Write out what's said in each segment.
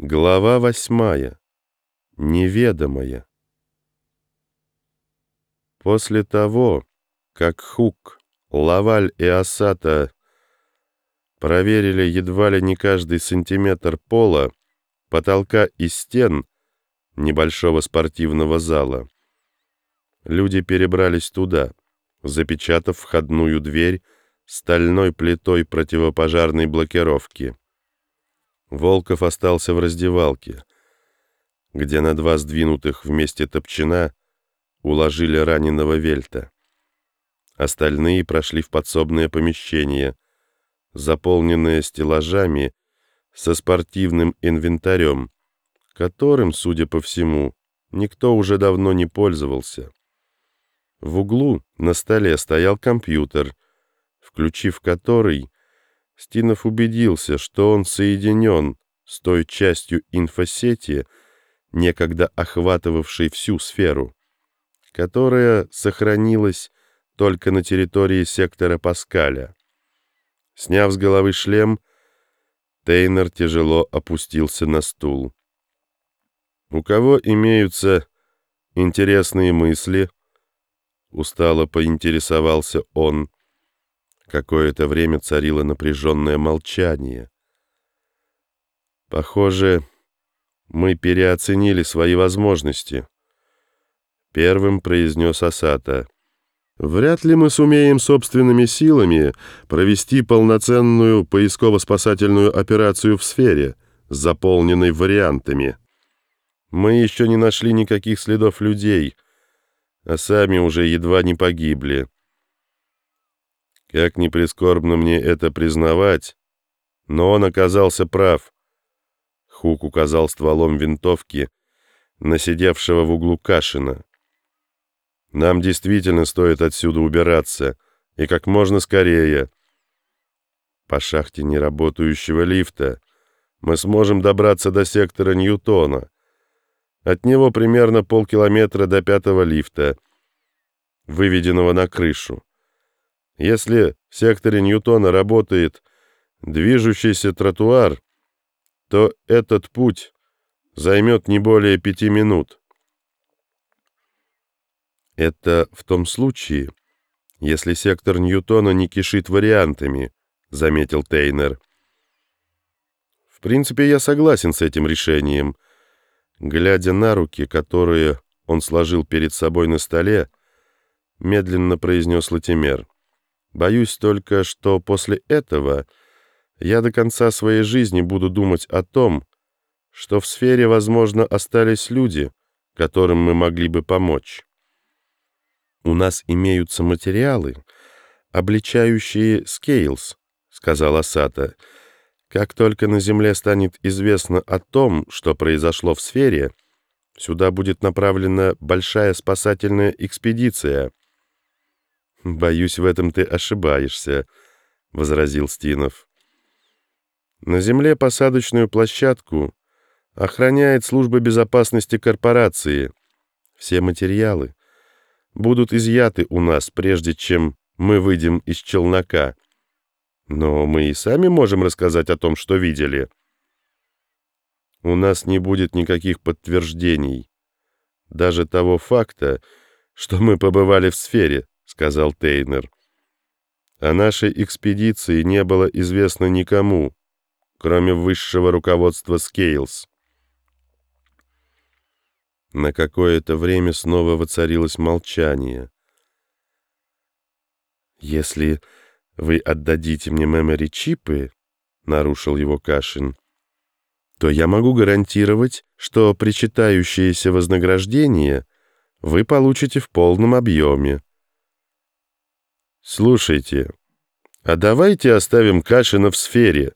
Глава восьмая. Неведомая. После того, как Хук, Лаваль и Асата проверили едва ли не каждый сантиметр пола, потолка и стен небольшого спортивного зала, люди перебрались туда, запечатав входную дверь стальной плитой противопожарной блокировки. Волков остался в раздевалке, где на два сдвинутых вместе топчина уложили раненого Вельта. Остальные прошли в подсобное помещение, заполненное стеллажами со спортивным инвентарем, которым, судя по всему, никто уже давно не пользовался. В углу на столе стоял компьютер, включив который Стинов убедился, что он соединен с той частью инфосети, некогда охватывавшей всю сферу, которая сохранилась только на территории сектора Паскаля. Сняв с головы шлем, Тейнер тяжело опустился на стул. «У кого имеются интересные мысли?» Устало поинтересовался он. Какое-то время царило напряженное молчание. Похоже, мы переоценили свои возможности. Первым произнес Асата. Вряд ли мы сумеем собственными силами провести полноценную поисково-спасательную операцию в сфере, заполненной вариантами. Мы еще не нашли никаких следов людей, а сами уже едва не погибли. Как ни прискорбно мне это признавать, но он оказался прав. Хук указал стволом винтовки на сидевшего в углу Кашина. Нам действительно стоит отсюда убираться, и как можно скорее. По шахте неработающего лифта мы сможем добраться до сектора Ньютона. От него примерно полкилометра до пятого лифта, выведенного на крышу. Если в секторе Ньютона работает движущийся тротуар, то этот путь займет не более пяти минут. Это в том случае, если сектор Ньютона не кишит вариантами, заметил Тейнер. В принципе, я согласен с этим решением. Глядя на руки, которые он сложил перед собой на столе, медленно произнес Латимер. Боюсь только, что после этого я до конца своей жизни буду думать о том, что в сфере, возможно, остались люди, которым мы могли бы помочь. «У нас имеются материалы, обличающие Скейлс», — сказала Сата. «Как только на Земле станет известно о том, что произошло в сфере, сюда будет направлена большая спасательная экспедиция». «Боюсь, в этом ты ошибаешься», — возразил Стинов. «На земле посадочную площадку охраняет служба безопасности корпорации. Все материалы будут изъяты у нас, прежде чем мы выйдем из челнока. Но мы и сами можем рассказать о том, что видели. У нас не будет никаких подтверждений, даже того факта, что мы побывали в сфере, сказал Тейнер. О нашей экспедиции не было известно никому, кроме высшего руководства Скейлс. На какое-то время снова воцарилось молчание. «Если вы отдадите мне мемори-чипы», — нарушил его Кашин, «то я могу гарантировать, что причитающееся вознаграждение вы получите в полном объеме. «Слушайте, а давайте оставим Кашина в сфере».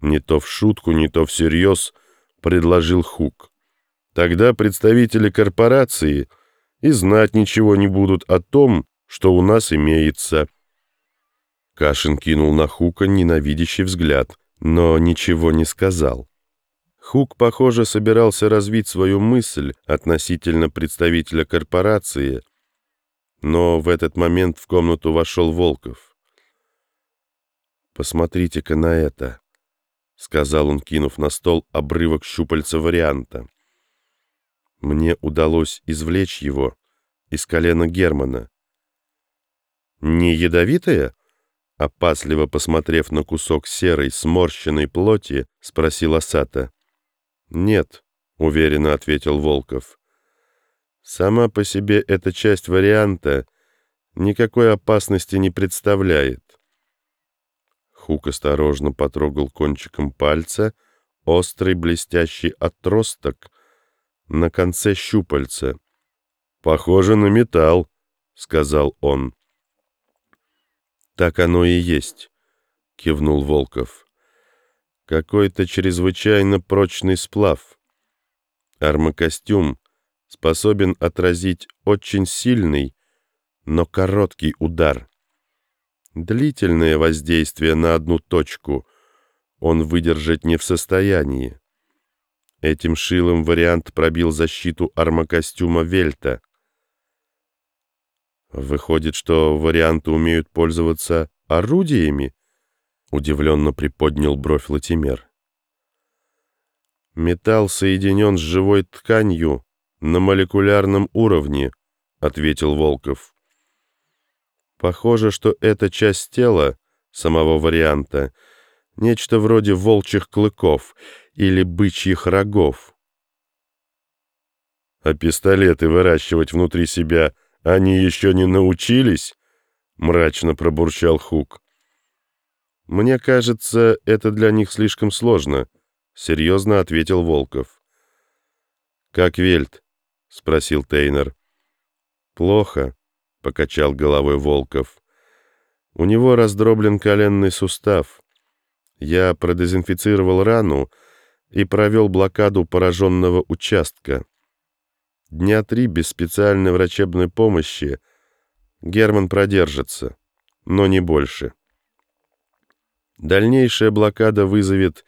Не то в шутку, не то всерьез предложил Хук. Тогда представители корпорации и знать ничего не будут о том, что у нас имеется. Кашин кинул на Хука ненавидящий взгляд, но ничего не сказал. Хук, похоже, собирался развить свою мысль относительно представителя корпорации — но в этот момент в комнату вошел Волков. «Посмотрите-ка на это», — сказал он, кинув на стол обрывок щупальца варианта. Мне удалось извлечь его из колена Германа. «Не ядовитая?» Опасливо посмотрев на кусок серой, сморщенной плоти, спросил Асата. «Нет», — уверенно ответил Волков. «Сама по себе эта часть варианта никакой опасности не представляет». Хук осторожно потрогал кончиком пальца острый блестящий отросток на конце щупальца. «Похоже на металл», — сказал он. «Так оно и есть», — кивнул Волков. «Какой-то чрезвычайно прочный сплав. Армокостюм способен отразить очень сильный, но короткий удар. Длительное воздействие на одну точку он выдержать не в состоянии. Этим шилом вариант пробил защиту армокостюма Вельта — Выходит, что варианты умеют пользоваться орудиями? Удивленно приподнял бровь Латимер. Металл соединен с живой тканью на молекулярном уровне, ответил Волков. Похоже, что эта часть тела самого варианта нечто вроде волчьих клыков или бычьих рогов. А пистолеты выращивать внутри себя «Они еще не научились?» — мрачно пробурчал Хук. «Мне кажется, это для них слишком сложно», — серьезно ответил Волков. «Как Вельт?» — спросил Тейнер. «Плохо», — покачал головой Волков. «У него раздроблен коленный сустав. Я продезинфицировал рану и провел блокаду пораженного участка. Дня три без специальной врачебной помощи Герман продержится, но не больше. Дальнейшая блокада вызовет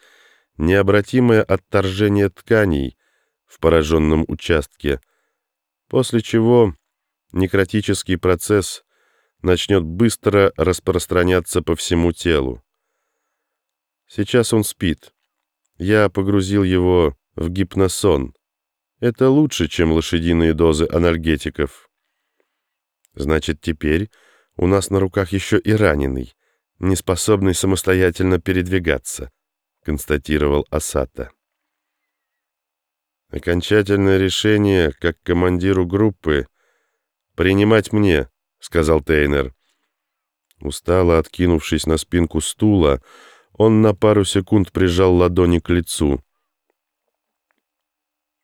необратимое отторжение тканей в пораженном участке, после чего некротический процесс начнет быстро распространяться по всему телу. Сейчас он спит. Я погрузил его в гипносон. Это лучше, чем лошадиные дозы анальгетиков. Значит, теперь у нас на руках еще и раненый, не способный самостоятельно передвигаться, констатировал Асата. Окончательное решение, как командиру группы, принимать мне, сказал Тейнер. Устало откинувшись на спинку стула, он на пару секунд прижал ладони к лицу.